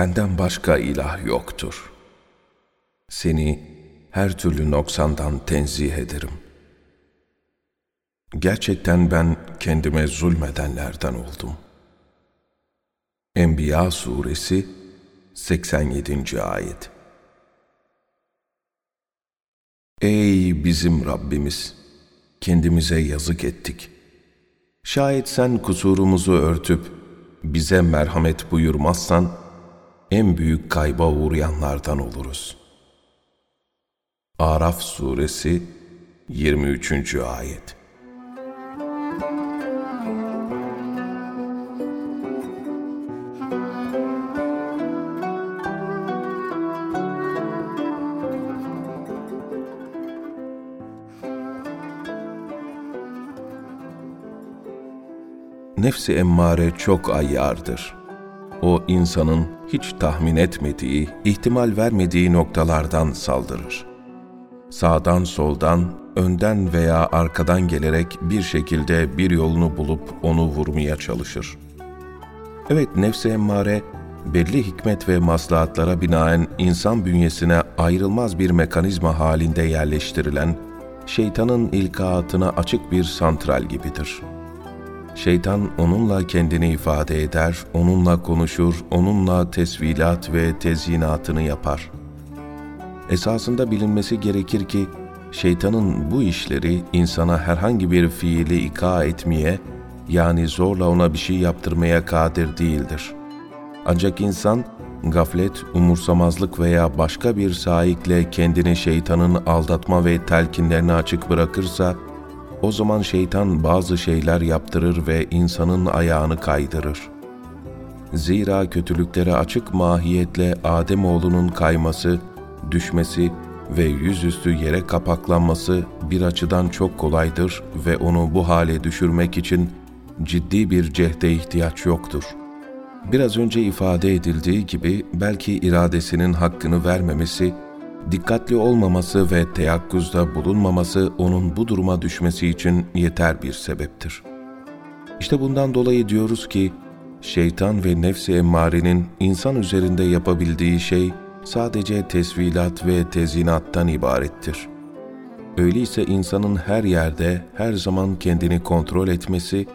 senden başka ilah yoktur. Seni her türlü noksandan tenzih ederim. Gerçekten ben kendime zulmedenlerden oldum. Enbiya Suresi 87. Ayet Ey bizim Rabbimiz! Kendimize yazık ettik. Şayet sen kusurumuzu örtüp bize merhamet buyurmazsan, en büyük kayba uğrayanlardan oluruz. Araf Suresi 23. Ayet Nefsi emmare çok ayyardır. O insanın hiç tahmin etmediği, ihtimal vermediği noktalardan saldırır. Sağdan soldan, önden veya arkadan gelerek bir şekilde bir yolunu bulup onu vurmaya çalışır. Evet nefsi emmare, belli hikmet ve maslahatlara binaen insan bünyesine ayrılmaz bir mekanizma halinde yerleştirilen, şeytanın ilkaatına açık bir santral gibidir.'' Şeytan onunla kendini ifade eder, onunla konuşur, onunla tesvilat ve tezyinatını yapar. Esasında bilinmesi gerekir ki, şeytanın bu işleri insana herhangi bir fiili ika etmeye, yani zorla ona bir şey yaptırmaya kadir değildir. Ancak insan, gaflet, umursamazlık veya başka bir saikle kendini şeytanın aldatma ve telkinlerine açık bırakırsa, o zaman şeytan bazı şeyler yaptırır ve insanın ayağını kaydırır. Zira kötülüklere açık mahiyetle Ademoğlunun kayması, düşmesi ve yüzüstü yere kapaklanması bir açıdan çok kolaydır ve onu bu hale düşürmek için ciddi bir cehde ihtiyaç yoktur. Biraz önce ifade edildiği gibi belki iradesinin hakkını vermemesi, dikkatli olmaması ve teyakkuzda bulunmaması onun bu duruma düşmesi için yeter bir sebeptir. İşte bundan dolayı diyoruz ki, şeytan ve nefsi emmarenin insan üzerinde yapabildiği şey sadece tesvilat ve tezinattan ibarettir. Öyleyse insanın her yerde, her zaman kendini kontrol etmesi,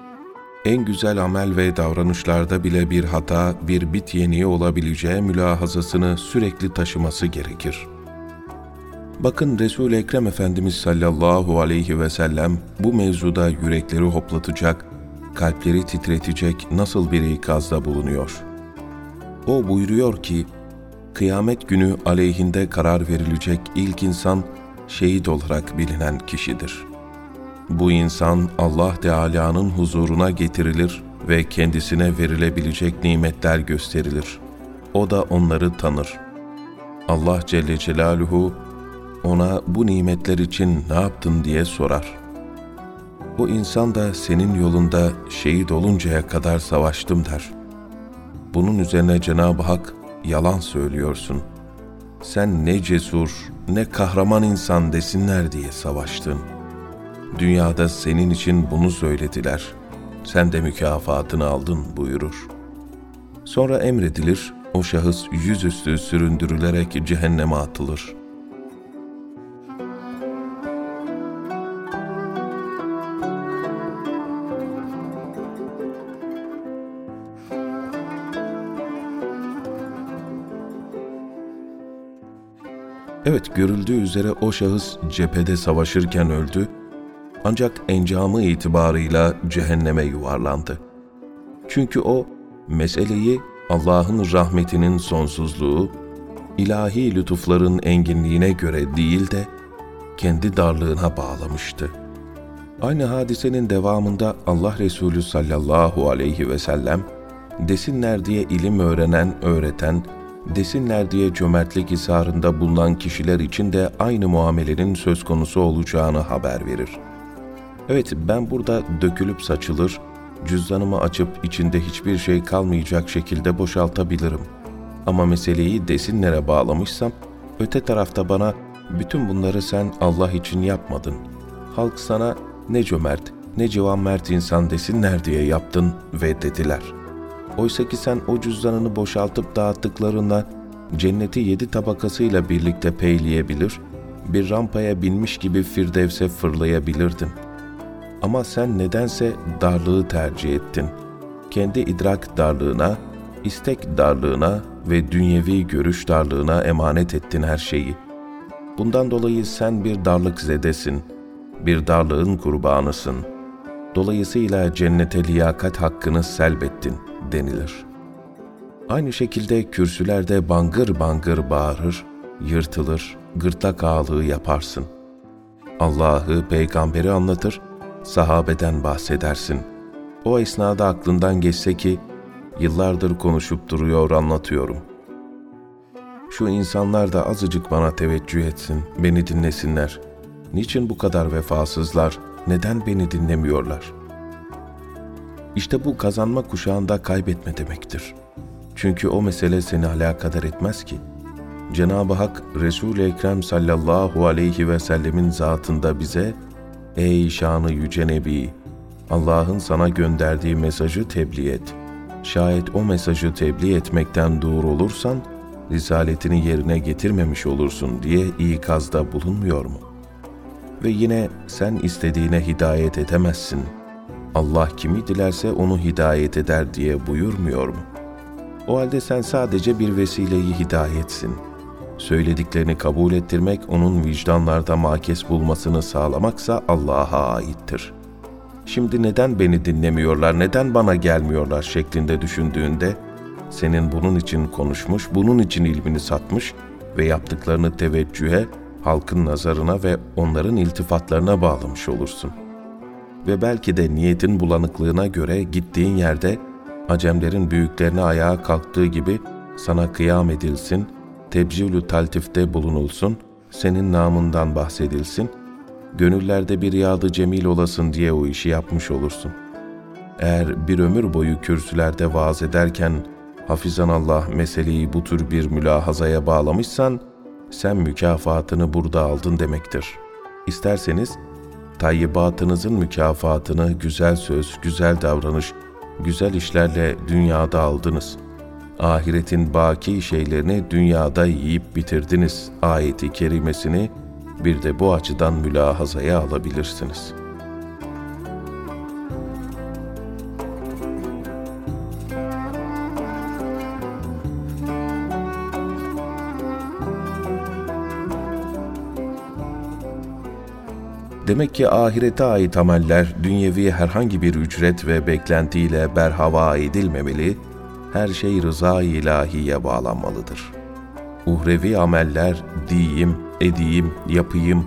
en güzel amel ve davranışlarda bile bir hata, bir bit yeniği olabileceği mülahazasını sürekli taşıması gerekir.'' Bakın Resul-i Ekrem Efendimiz sallallahu aleyhi ve sellem bu mevzuda yürekleri hoplatacak, kalpleri titretecek nasıl bir ikazda bulunuyor. O buyuruyor ki, kıyamet günü aleyhinde karar verilecek ilk insan şehit olarak bilinen kişidir. Bu insan Allah Teala'nın huzuruna getirilir ve kendisine verilebilecek nimetler gösterilir. O da onları tanır. Allah Celle Celaluhu ona bu nimetler için ne yaptın diye sorar. O insan da senin yolunda şehit oluncaya kadar savaştım der. Bunun üzerine Cenab-ı Hak yalan söylüyorsun. Sen ne cesur, ne kahraman insan desinler diye savaştın. Dünyada senin için bunu söylediler. Sen de mükafatını aldın buyurur. Sonra emredilir, o şahıs yüzüstü süründürülerek cehenneme atılır.'' Evet görüldüğü üzere o şahıs cephede savaşırken öldü ancak encamı itibarıyla cehenneme yuvarlandı. Çünkü o meseleyi Allah'ın rahmetinin sonsuzluğu, ilahi lütufların enginliğine göre değil de kendi darlığına bağlamıştı. Aynı hadisenin devamında Allah Resulü sallallahu aleyhi ve sellem desinler diye ilim öğrenen, öğreten, desinler diye cömertlik isarında bulunan kişiler için de aynı muamelenin söz konusu olacağını haber verir. Evet ben burada dökülüp saçılır, cüzdanımı açıp içinde hiçbir şey kalmayacak şekilde boşaltabilirim. Ama meseleyi desinlere bağlamışsam, öte tarafta bana bütün bunları sen Allah için yapmadın. Halk sana ne cömert, ne civan mert insan desinler diye yaptın ve dediler. Oysa ki sen o cüzdanını boşaltıp dağıttıklarında cenneti yedi tabakasıyla birlikte peyleyebilir, bir rampaya binmiş gibi Firdevs'e fırlayabilirdin. Ama sen nedense darlığı tercih ettin. Kendi idrak darlığına, istek darlığına ve dünyevi görüş darlığına emanet ettin her şeyi. Bundan dolayı sen bir darlık zedesin, bir darlığın kurbanısın. Dolayısıyla cennete liyakat hakkını selbettin denilir. Aynı şekilde kürsülerde bangır bangır bağırır, yırtılır, gırtlak ağlığı yaparsın. Allah'ı, peygamberi anlatır, sahabeden bahsedersin. O esnada aklından geçse ki, yıllardır konuşup duruyor anlatıyorum. Şu insanlar da azıcık bana teveccüh etsin, beni dinlesinler. Niçin bu kadar vefasızlar, neden beni dinlemiyorlar? İşte bu kazanma kuşağında kaybetme demektir. Çünkü o mesele seni alakadar etmez ki. Cenab-ı Hak Resul-i Ekrem sallallahu aleyhi ve sellemin zatında bize Ey şanı yüce Nebi! Allah'ın sana gönderdiği mesajı tebliğ et. Şayet o mesajı tebliğ etmekten dur olursan, risaletini yerine getirmemiş olursun diye ikazda bulunmuyor mu? Ve yine sen istediğine hidayet edemezsin. Allah kimi dilerse onu hidayet eder diye buyurmuyor mu? O halde sen sadece bir vesileyi hidayetsin. Söylediklerini kabul ettirmek, onun vicdanlarda makes bulmasını sağlamaksa Allah'a aittir. Şimdi neden beni dinlemiyorlar, neden bana gelmiyorlar şeklinde düşündüğünde, senin bunun için konuşmuş, bunun için ilmini satmış ve yaptıklarını teveccühe, halkın nazarına ve onların iltifatlarına bağlamış olursun. Ve belki de niyetin bulanıklığına göre gittiğin yerde Acemlerin büyüklerine ayağa kalktığı gibi sana kıyam edilsin, tebcülü taltifte bulunulsun, senin namından bahsedilsin, gönüllerde bir yadı cemil olasın diye o işi yapmış olursun. Eğer bir ömür boyu kürsülerde vaaz ederken hafizan Allah meseleyi bu tür bir mülahazaya bağlamışsan, sen mükafatını burada aldın demektir. İsterseniz, tayyibatınızın mükafatını güzel söz, güzel davranış, güzel işlerle dünyada aldınız. Ahiretin baki şeylerini dünyada yiyip bitirdiniz ayeti kerimesini bir de bu açıdan mülahazaya alabilirsiniz.'' Demek ki ahirete ait ameller dünyevi herhangi bir ücret ve beklentiyle berhava edilmemeli, her şey rıza ilahiye bağlanmalıdır. Uhrevi ameller diyeyim, edeyim, yapayım,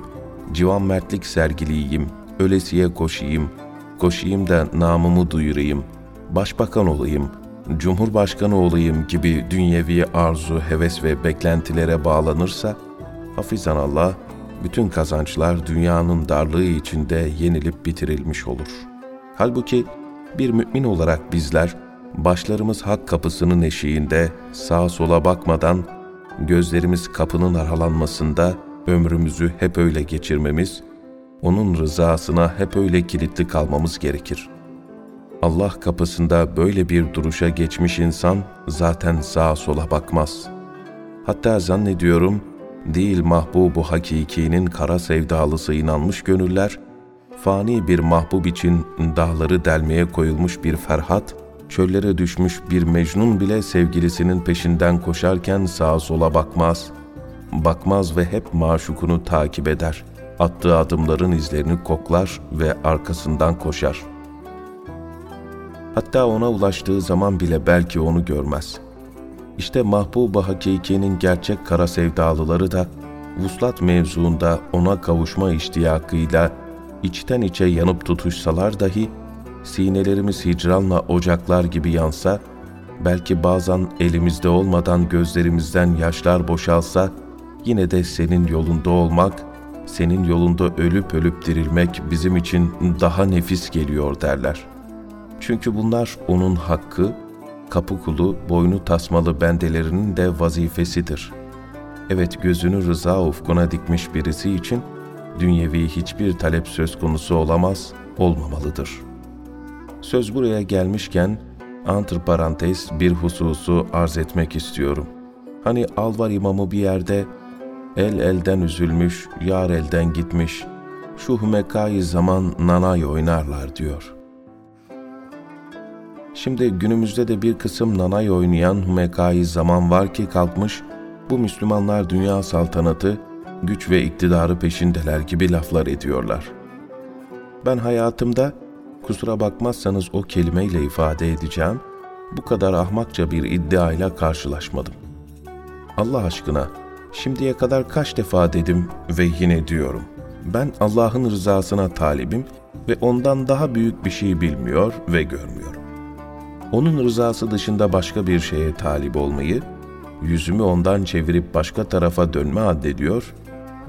civan mertlik sergileyeyim, ölesiye koşayım, koşayım da namımı duyurayım, başbakan olayım, cumhurbaşkanı olayım gibi dünyevi arzu, heves ve beklentilere bağlanırsa, hafizan Allah, bütün kazançlar dünyanın darlığı içinde yenilip bitirilmiş olur. Halbuki bir mümin olarak bizler başlarımız hak kapısının eşiğinde sağa sola bakmadan gözlerimiz kapının aralanmasında ömrümüzü hep öyle geçirmemiz, onun rızasına hep öyle kilitli kalmamız gerekir. Allah kapısında böyle bir duruşa geçmiş insan zaten sağa sola bakmaz. Hatta zannediyorum değil mahbubu hakikinin kara sevdalısı inanmış gönüller, fani bir mahbub için dağları delmeye koyulmuş bir Ferhat, çöllere düşmüş bir Mecnun bile sevgilisinin peşinden koşarken sağa sola bakmaz, bakmaz ve hep maşukunu takip eder. Attığı adımların izlerini koklar ve arkasından koşar. Hatta ona ulaştığı zaman bile belki onu görmez.'' İşte mahbub-ı hakikinin gerçek kara sevdalıları da vuslat mevzuunda ona kavuşma iştiyakıyla içten içe yanıp tutuşsalar dahi sinelerimiz hicranla ocaklar gibi yansa, belki bazen elimizde olmadan gözlerimizden yaşlar boşalsa, yine de senin yolunda olmak, senin yolunda ölüp ölüp dirilmek bizim için daha nefis geliyor derler. Çünkü bunlar onun hakkı, kapı kulu, boynu tasmalı bendelerinin de vazifesidir. Evet gözünü rıza ufkuna dikmiş birisi için dünyevi hiçbir talep söz konusu olamaz, olmamalıdır. Söz buraya gelmişken antiparantez bir hususu arz etmek istiyorum. Hani Alvar imamı bir yerde el elden üzülmüş, yar elden gitmiş, şu hümekayı zaman nanay oynarlar diyor. Şimdi günümüzde de bir kısım nanay oynayan hümekayı zaman var ki kalkmış, bu Müslümanlar dünya saltanatı, güç ve iktidarı peşindeler gibi laflar ediyorlar. Ben hayatımda, kusura bakmazsanız o kelimeyle ifade edeceğim, bu kadar ahmakça bir iddiayla karşılaşmadım. Allah aşkına, şimdiye kadar kaç defa dedim ve yine diyorum. Ben Allah'ın rızasına talibim ve ondan daha büyük bir şey bilmiyor ve görmüyorum. Onun rızası dışında başka bir şeye talip olmayı, yüzümü ondan çevirip başka tarafa dönme addediyor,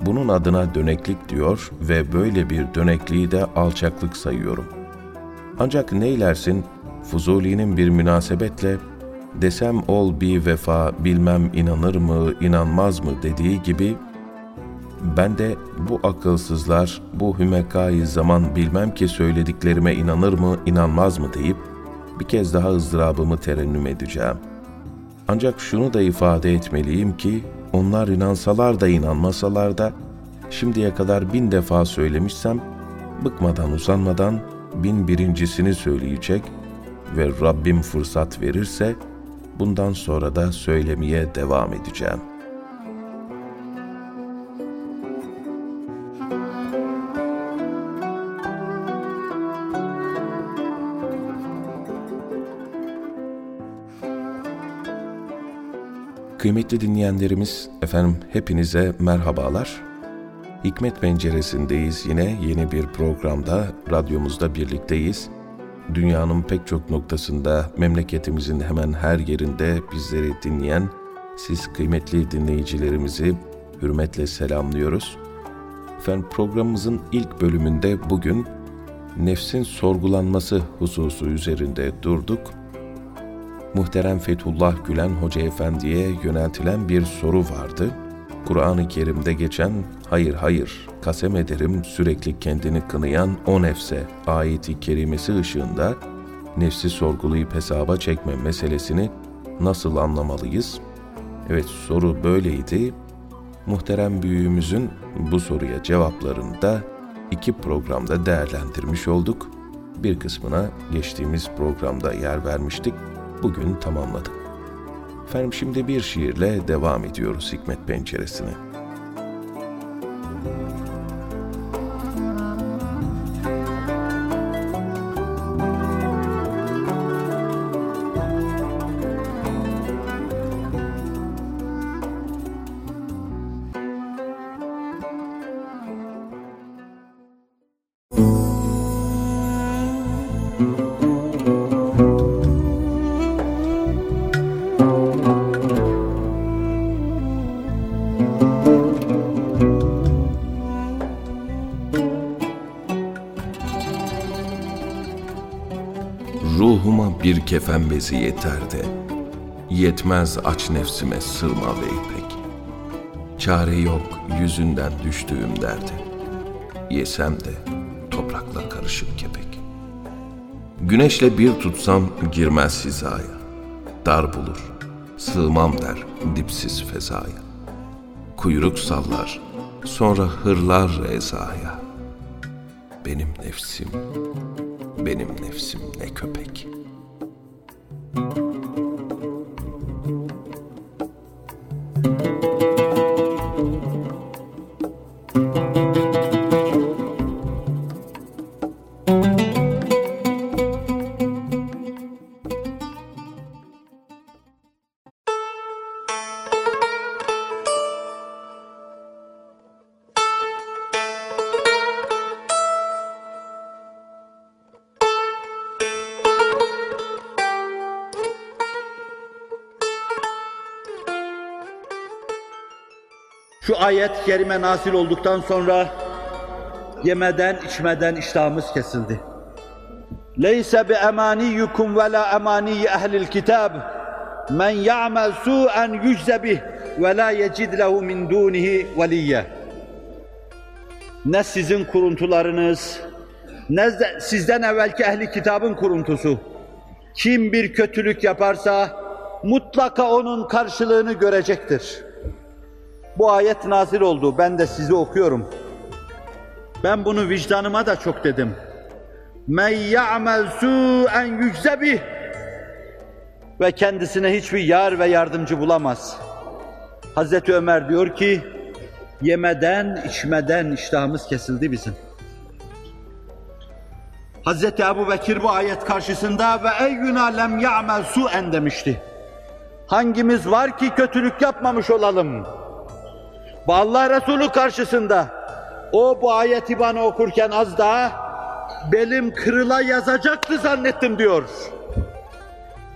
bunun adına döneklik diyor ve böyle bir dönekliği de alçaklık sayıyorum. Ancak neylersin, Fuzuli'nin bir münasebetle desem ol bir vefa bilmem inanır mı inanmaz mı dediği gibi ben de bu akılsızlar bu hümekayı zaman bilmem ki söylediklerime inanır mı inanmaz mı deyip bir kez daha ızdırabımı terennüm edeceğim. Ancak şunu da ifade etmeliyim ki onlar inansalar da inanmasalar da şimdiye kadar bin defa söylemişsem bıkmadan usanmadan bin birincisini söyleyecek ve Rabbim fırsat verirse bundan sonra da söylemeye devam edeceğim. Kıymetli dinleyenlerimiz, efendim hepinize merhabalar. Hikmet Penceresi'ndeyiz yine yeni bir programda, radyomuzda birlikteyiz. Dünyanın pek çok noktasında, memleketimizin hemen her yerinde bizleri dinleyen siz kıymetli dinleyicilerimizi hürmetle selamlıyoruz. Efendim programımızın ilk bölümünde bugün nefsin sorgulanması hususu üzerinde durduk muhterem Fethullah Gülen Hoca Efendi'ye yöneltilen bir soru vardı. Kur'an-ı Kerim'de geçen hayır hayır kasem ederim sürekli kendini kınayan o nefse ayeti kerimesi ışığında nefsi sorgulayıp hesaba çekme meselesini nasıl anlamalıyız? Evet soru böyleydi. Muhterem büyüğümüzün bu soruya cevaplarını da iki programda değerlendirmiş olduk. Bir kısmına geçtiğimiz programda yer vermiştik bugün tamamladık. Efendim şimdi bir şiirle devam ediyoruz Hikmet Penceresi'ne. Bezi yeter de, yetmez aç nefsime sırma ve ipek. Çare yok yüzünden düştüğüm derde, yesem de toprakla karışık kepek. Güneşle bir tutsam girmez hizaya, dar bulur, sığmam der dipsiz fezaya. Kuyruk sallar, sonra hırlar ezaya. Benim nefsim, benim nefsim ne köpek.'' Şu ayet kerime nasil olduktan sonra yemeden içmeden iştahımız kesildi. Leyse bi emaniyukum ve la emaniyi ehlil kitab. Men ya'mel su'en yücze bih ve la yecid lehu min dunihi veliyye. Ne sizin kuruntularınız, ne de sizden evvelki ehli kitabın kuruntusu, Kim bir kötülük yaparsa mutlaka onun karşılığını görecektir. Bu ayet nazil oldu. Ben de sizi okuyorum. Ben bunu vicdanıma da çok dedim. Men ya'mel su'en yücze bih ve kendisine hiçbir yar ve yardımcı bulamaz. Hazreti Ömer diyor ki, yemeden, içmeden iştahımız kesildi bizim. Hazreti Ebu Bekir bu ayet karşısında ve eyyuna lem ya'mel su'en demişti. Hangimiz var ki kötülük yapmamış olalım? Allah Resulü karşısında o bu ayeti bana okurken az daha belim kırıla yazacaktı zannettim diyor.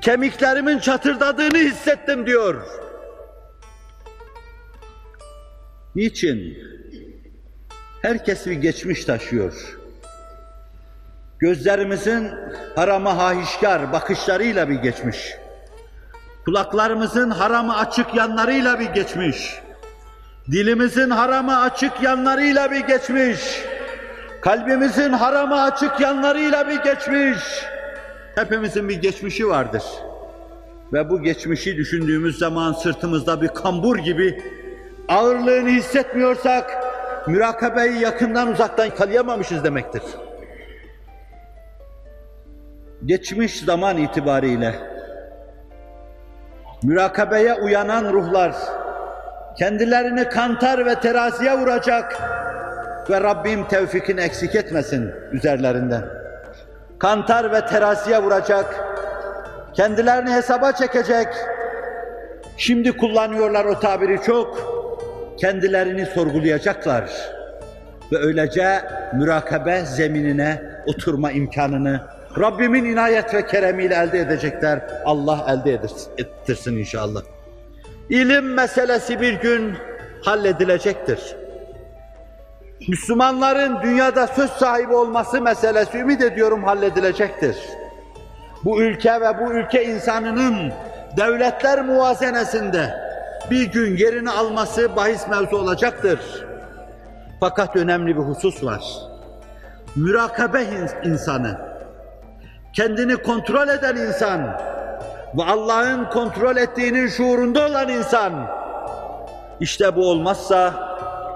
Kemiklerimin çatırdadığını hissettim diyor. Niçin? Herkes bir geçmiş taşıyor. Gözlerimizin harama hahişkar bakışlarıyla bir geçmiş. Kulaklarımızın haramı açık yanlarıyla bir geçmiş. Dilimizin haramı açık yanlarıyla bir geçmiş. Kalbimizin haramı açık yanlarıyla bir geçmiş. Hepimizin bir geçmişi vardır. Ve bu geçmişi düşündüğümüz zaman sırtımızda bir kambur gibi ağırlığını hissetmiyorsak mürakabeyi yakından uzaktan kalayamamışız demektir. Geçmiş zaman itibariyle mürakabeye uyanan ruhlar kendilerini kantar ve teraziye vuracak ve Rabbim tevfikini eksik etmesin üzerlerinden. Kantar ve teraziye vuracak, kendilerini hesaba çekecek. Şimdi kullanıyorlar o tabiri çok, kendilerini sorgulayacaklar. Ve öylece mürakabe zeminine oturma imkanını Rabbimin inayet ve keremiyle elde edecekler. Allah elde ettirsin inşallah. İlim meselesi bir gün halledilecektir. Müslümanların dünyada söz sahibi olması meselesi ümit ediyorum halledilecektir. Bu ülke ve bu ülke insanının devletler muvazenesinde bir gün yerini alması bahis mevzu olacaktır. Fakat önemli bir husus var. Mürakabe insanı, kendini kontrol eden insan ve Allah'ın kontrol ettiğinin şuurunda olan insan, işte bu olmazsa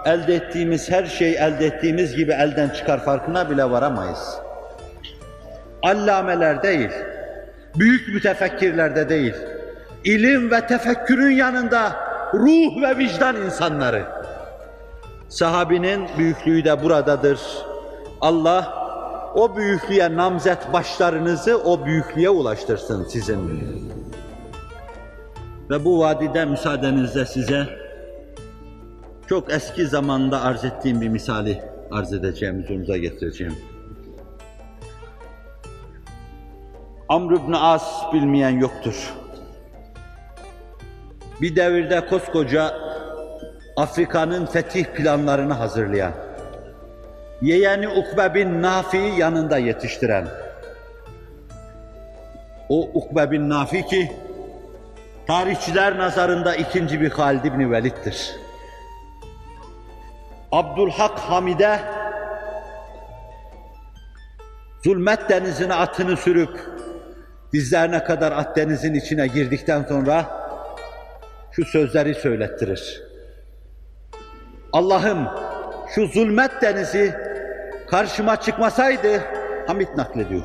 elde ettiğimiz her şey elde ettiğimiz gibi elden çıkar farkına bile varamayız. Allameler değil, büyük mütefekkirlerde değil, ilim ve tefekkürün yanında ruh ve vicdan insanları. Sahabinin büyüklüğü de buradadır. Allah o büyüklüğe namzet başlarınızı o büyüklüğe ulaştırsın sizin. Ve bu vadide müsaadenizle size çok eski zamanda arz ettiğim bir misali arz edeceğim, huzurunuza getireceğim. Amr ibn As bilmeyen yoktur. Bir devirde koskoca Afrika'nın fetih planlarını hazırlayan, yeğeni Ukbe bin Nafi'yi yanında yetiştiren, o Ukbe bin Nafi ki, tarihçiler nazarında ikinci bir Halid ibn Velid'dir. Abdülhak Hamide zulmet denizine atını sürüp dizlerine kadar at denizin içine girdikten sonra şu sözleri söylettirir. Allah'ım şu zulmet denizi karşıma çıkmasaydı Hamid naklediyor.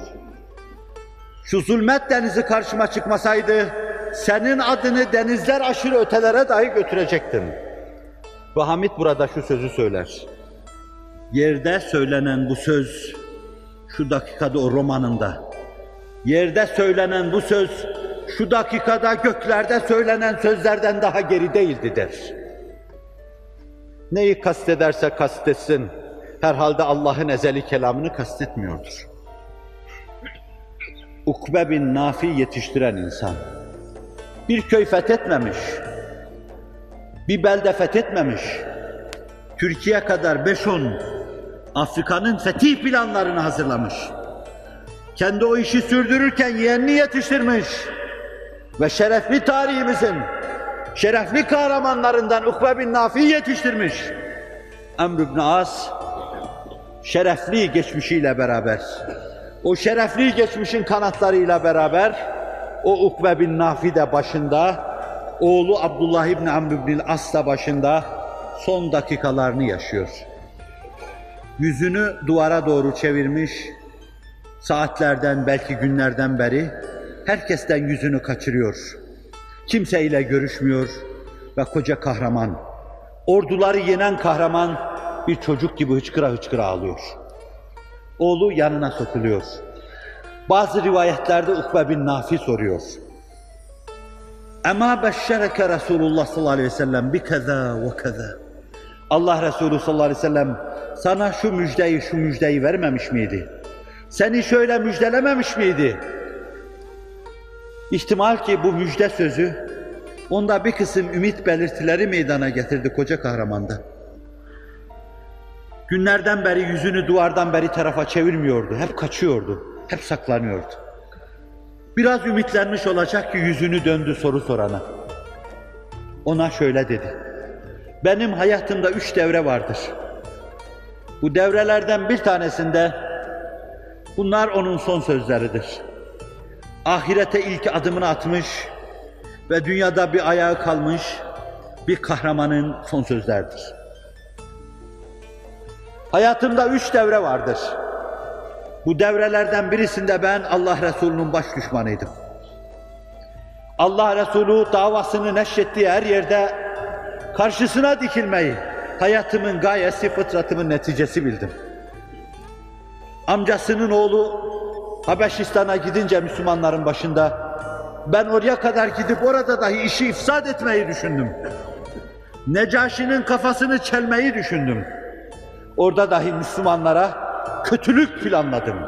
Şu zulmet denizi karşıma çıkmasaydı senin adını denizler aşırı ötelere dahi götürecektim. Ve Hamid burada şu sözü söyler. Yerde söylenen bu söz, şu dakikada o romanında, yerde söylenen bu söz, şu dakikada göklerde söylenen sözlerden daha geri değildi der. Neyi kastederse kastetsin, herhalde Allah'ın ezeli kelamını kastetmiyordur. Ukbe bin Nafi yetiştiren insan, bir köy fethetmemiş, bir belde fethetmemiş. Türkiye kadar 5-10 Afrika'nın fetih planlarını hazırlamış. Kendi o işi sürdürürken yeğenini yetiştirmiş. Ve şerefli tarihimizin şerefli kahramanlarından Ukbe bin Nafi yetiştirmiş. Emr ibn As şerefli geçmişiyle beraber O şerefli geçmişin kanatlarıyla beraber o Ukbe bin Nafi de başında, oğlu Abdullah İbni Amr bin As da başında son dakikalarını yaşıyor. Yüzünü duvara doğru çevirmiş, saatlerden belki günlerden beri herkesten yüzünü kaçırıyor. Kimseyle görüşmüyor ve koca kahraman, orduları yenen kahraman bir çocuk gibi hıçkıra hıçkıra ağlıyor. Oğlu yanına sokuluyor. Bazı rivayetlerde Ukbe bin Nafi soruyor. Ema beşşereke Resulullah sallallahu aleyhi ve sellem bi keza ve keza. Allah Resulü sallallahu aleyhi ve sellem sana şu müjdeyi şu müjdeyi vermemiş miydi? Seni şöyle müjdelememiş miydi? İhtimal ki bu müjde sözü onda bir kısım ümit belirtileri meydana getirdi koca kahramanda. Günlerden beri yüzünü duvardan beri tarafa çevirmiyordu. Hep kaçıyordu. Hep saklanıyordu. Biraz ümitlenmiş olacak ki yüzünü döndü soru sorana. Ona şöyle dedi. Benim hayatımda üç devre vardır. Bu devrelerden bir tanesinde bunlar onun son sözleridir. Ahirete ilk adımını atmış ve dünyada bir ayağı kalmış bir kahramanın son sözleridir. Hayatımda üç devre vardır. Bu devrelerden birisinde ben Allah Resulü'nün baş düşmanıydım. Allah Resulü davasını neşrettiği her yerde karşısına dikilmeyi hayatımın gayesi, fıtratımın neticesi bildim. Amcasının oğlu Habeşistan'a gidince Müslümanların başında ben oraya kadar gidip orada dahi işi ifsad etmeyi düşündüm. Necaşi'nin kafasını çelmeyi düşündüm. Orada dahi Müslümanlara kötülük planladım.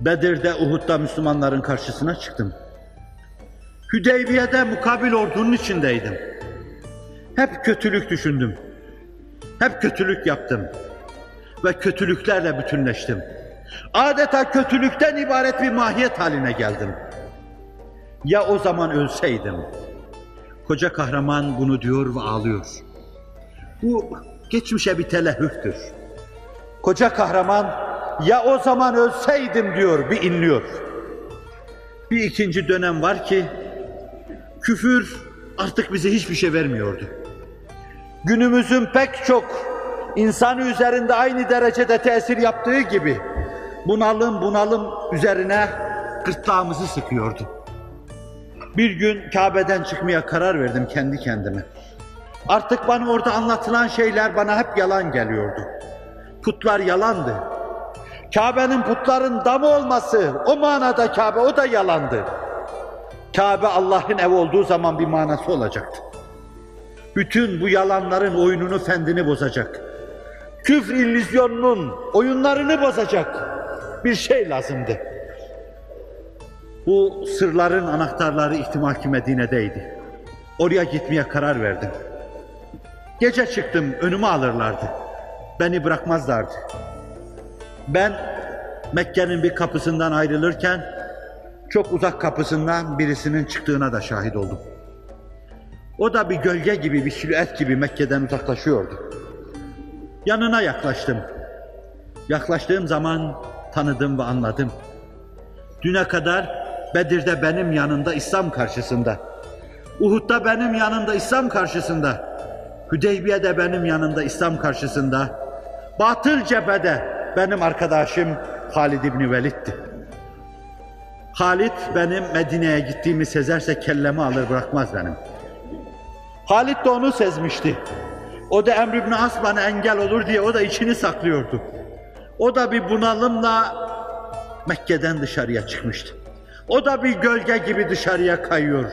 Bedir'de, Uhud'da Müslümanların karşısına çıktım. Hüdeybiye'de mukabil ordunun içindeydim. Hep kötülük düşündüm. Hep kötülük yaptım. Ve kötülüklerle bütünleştim. Adeta kötülükten ibaret bir mahiyet haline geldim. Ya o zaman ölseydim? Koca kahraman bunu diyor ve ağlıyor. Bu geçmişe bir telehüftür. Koca kahraman ya o zaman ölseydim diyor bir inliyor. Bir ikinci dönem var ki küfür artık bize hiçbir şey vermiyordu. Günümüzün pek çok insanı üzerinde aynı derecede tesir yaptığı gibi bunalım bunalım üzerine gırtlağımızı sıkıyordu. Bir gün Kabe'den çıkmaya karar verdim kendi kendime. Artık bana orada anlatılan şeyler bana hep yalan geliyordu. Putlar yalandı. Kabe'nin putların damı olması, o manada Kabe o da yalandı. Kabe Allah'ın ev olduğu zaman bir manası olacaktı. Bütün bu yalanların oyununu, fendini bozacak. Küfr illüzyonunun oyunlarını bozacak bir şey lazımdı. Bu sırların anahtarları ihtimal ki Medine'deydi. Oraya gitmeye karar verdim. Gece çıktım, önüme alırlardı. Beni bırakmazlardı. Ben Mekke'nin bir kapısından ayrılırken çok uzak kapısından birisinin çıktığına da şahit oldum. O da bir gölge gibi, bir silüet gibi Mekke'den uzaklaşıyordu. Yanına yaklaştım. Yaklaştığım zaman tanıdım ve anladım. Düne kadar Bedir'de benim yanında İslam karşısında, Uhud'da benim yanında İslam karşısında, Hüdeybiye'de benim yanında İslam karşısında, Batıl cephede benim arkadaşım Halid İbni Velid'di. Halid benim Medine'ye gittiğimi sezerse kellemi alır bırakmaz benim. Halid de onu sezmişti. O da Emr ibn As bana engel olur diye o da içini saklıyordu. O da bir bunalımla Mekke'den dışarıya çıkmıştı. O da bir gölge gibi dışarıya kayıyor.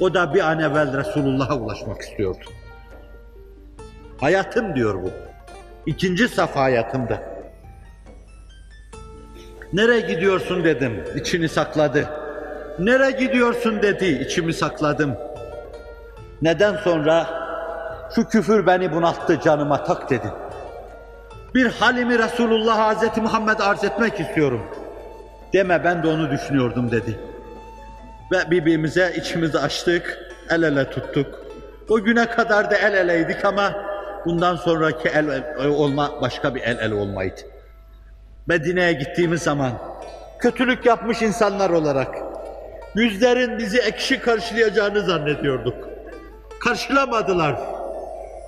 O da bir an evvel Resulullah'a ulaşmak istiyordu. Hayatım diyor bu. İkinci safa hayatımda. Nereye gidiyorsun dedim, içini sakladı. Nereye gidiyorsun dedi, içimi sakladım. Neden sonra şu küfür beni bunalttı canıma tak dedi. Bir halimi Resulullah Hazreti Muhammed arz etmek istiyorum. Deme ben de onu düşünüyordum dedi. Ve birbirimize içimizi açtık, el ele tuttuk. O güne kadar da el eleydik ama bundan sonraki el, el olma başka bir el el olmaydı. Medine'ye gittiğimiz zaman kötülük yapmış insanlar olarak yüzlerin bizi ekşi karşılayacağını zannediyorduk. Karşılamadılar.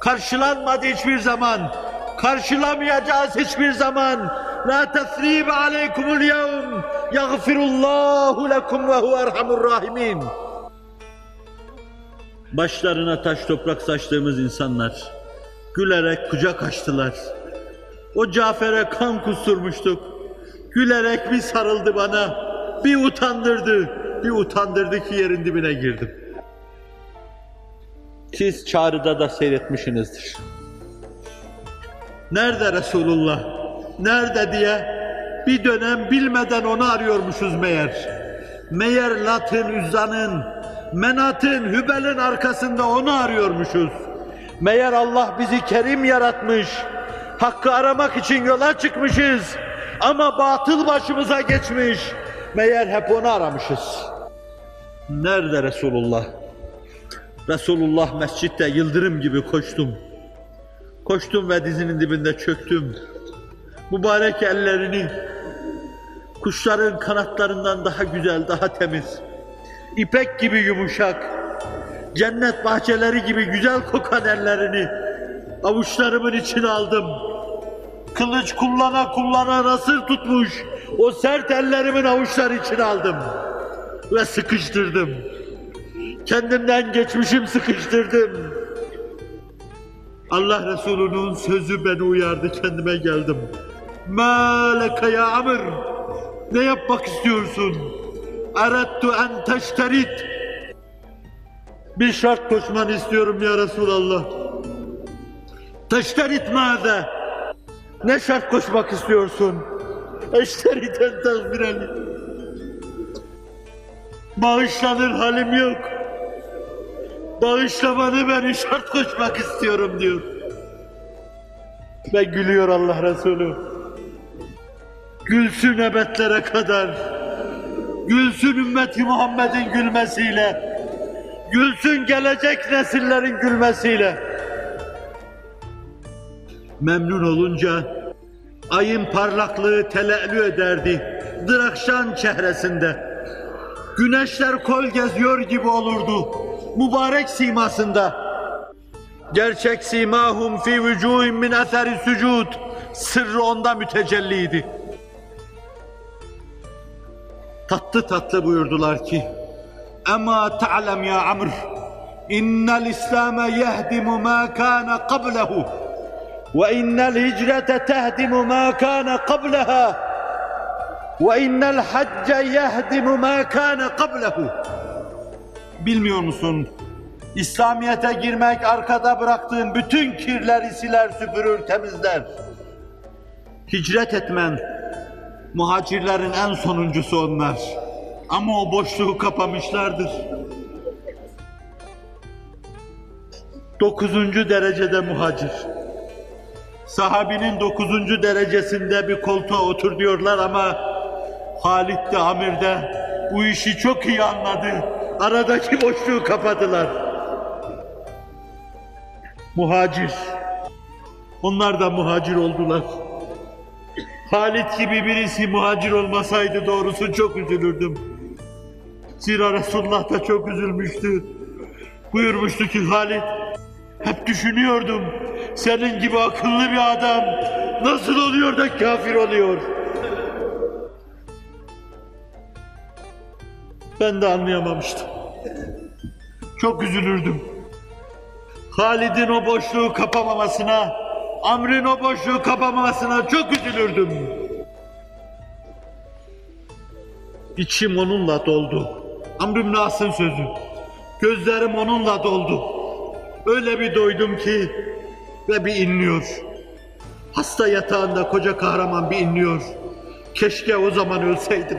Karşılanmadı hiçbir zaman. Karşılamayacağız hiçbir zaman. La tesribe aleykumul yevm. Yagfirullahu lekum ve huve erhamur rahimin. Başlarına taş toprak saçtığımız insanlar gülerek kucak açtılar. O Cafer'e kan kusturmuştuk. Gülerek bir sarıldı bana, bir utandırdı, bir utandırdı ki yerin dibine girdim. Siz çağrıda da seyretmişsinizdir. Nerede Resulullah? Nerede diye bir dönem bilmeden onu arıyormuşuz meğer. Meğer Lat'ın, Üzza'nın, Menat'ın, Hübel'in arkasında onu arıyormuşuz. Meğer Allah bizi kerim yaratmış. Hakkı aramak için yola çıkmışız. Ama batıl başımıza geçmiş. Meğer hep onu aramışız. Nerede Resulullah? Resulullah mescitte yıldırım gibi koştum. Koştum ve dizinin dibinde çöktüm. Mübarek ellerini kuşların kanatlarından daha güzel, daha temiz, ipek gibi yumuşak, cennet bahçeleri gibi güzel kokan ellerini avuçlarımın içine aldım. Kılıç kullana kullana nasır tutmuş o sert ellerimin avuçları içine aldım ve sıkıştırdım. Kendimden geçmişim sıkıştırdım. Allah Resulü'nün sözü beni uyardı, kendime geldim. Mâleke ya Amr, ne yapmak istiyorsun? Erettu en teşterit. Bir şart koşmanı istiyorum ya Resulallah. Teşterit mâze? Ne şart koşmak istiyorsun? Eşteriten tazbireni. Bağışlanır halim yok. Bağışlamanı ben şart koşmak istiyorum diyor. Ve gülüyor Allah Resulü. Gülsün ebetlere kadar. Gülsün ümmeti Muhammed'in gülmesiyle. Gülsün gelecek nesillerin gülmesiyle. Memnun olunca ayın parlaklığı teleellü ederdi. Drakşan çehresinde. Güneşler kol geziyor gibi olurdu mübarek simasında. Gerçek simahum fi vücuhim min eseri sucud. Sırrı onda mütecelliydi. Tatlı tatlı buyurdular ki Ya Amr innel İslam'e yehdimu ma kana qablehu ve innel hicrete tehdimu ma kana qableha ve innel hacce yehdimu ma kana qablehu Bilmiyor musun? İslamiyet'e girmek arkada bıraktığın bütün kirleri siler, süpürür, temizler. Hicret etmen, muhacirlerin en sonuncusu onlar. Ama o boşluğu kapamışlardır. Dokuzuncu derecede muhacir. Sahabinin dokuzuncu derecesinde bir koltuğa otur diyorlar ama Halit de Amir de bu işi çok iyi anladı aradaki boşluğu kapadılar. Muhacir. Onlar da muhacir oldular. Halit gibi birisi muhacir olmasaydı doğrusu çok üzülürdüm. Zira Resulullah da çok üzülmüştü. Buyurmuştu ki Halit, hep düşünüyordum senin gibi akıllı bir adam nasıl oluyor da kafir oluyor? Ben de anlayamamıştım. Çok üzülürdüm. Halid'in o boşluğu kapamamasına, Amr'in o boşluğu kapamamasına çok üzülürdüm. İçim onunla doldu. Amr ibn As'ın sözü. Gözlerim onunla doldu. Öyle bir doydum ki ve bir inliyor. Hasta yatağında koca kahraman bir inliyor. Keşke o zaman ölseydim.